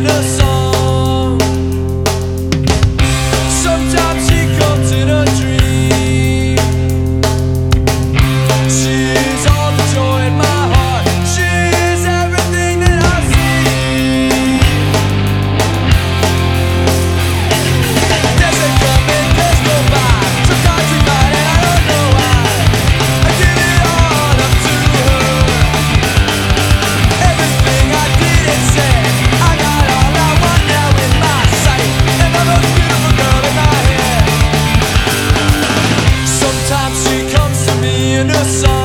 innocent. the sun.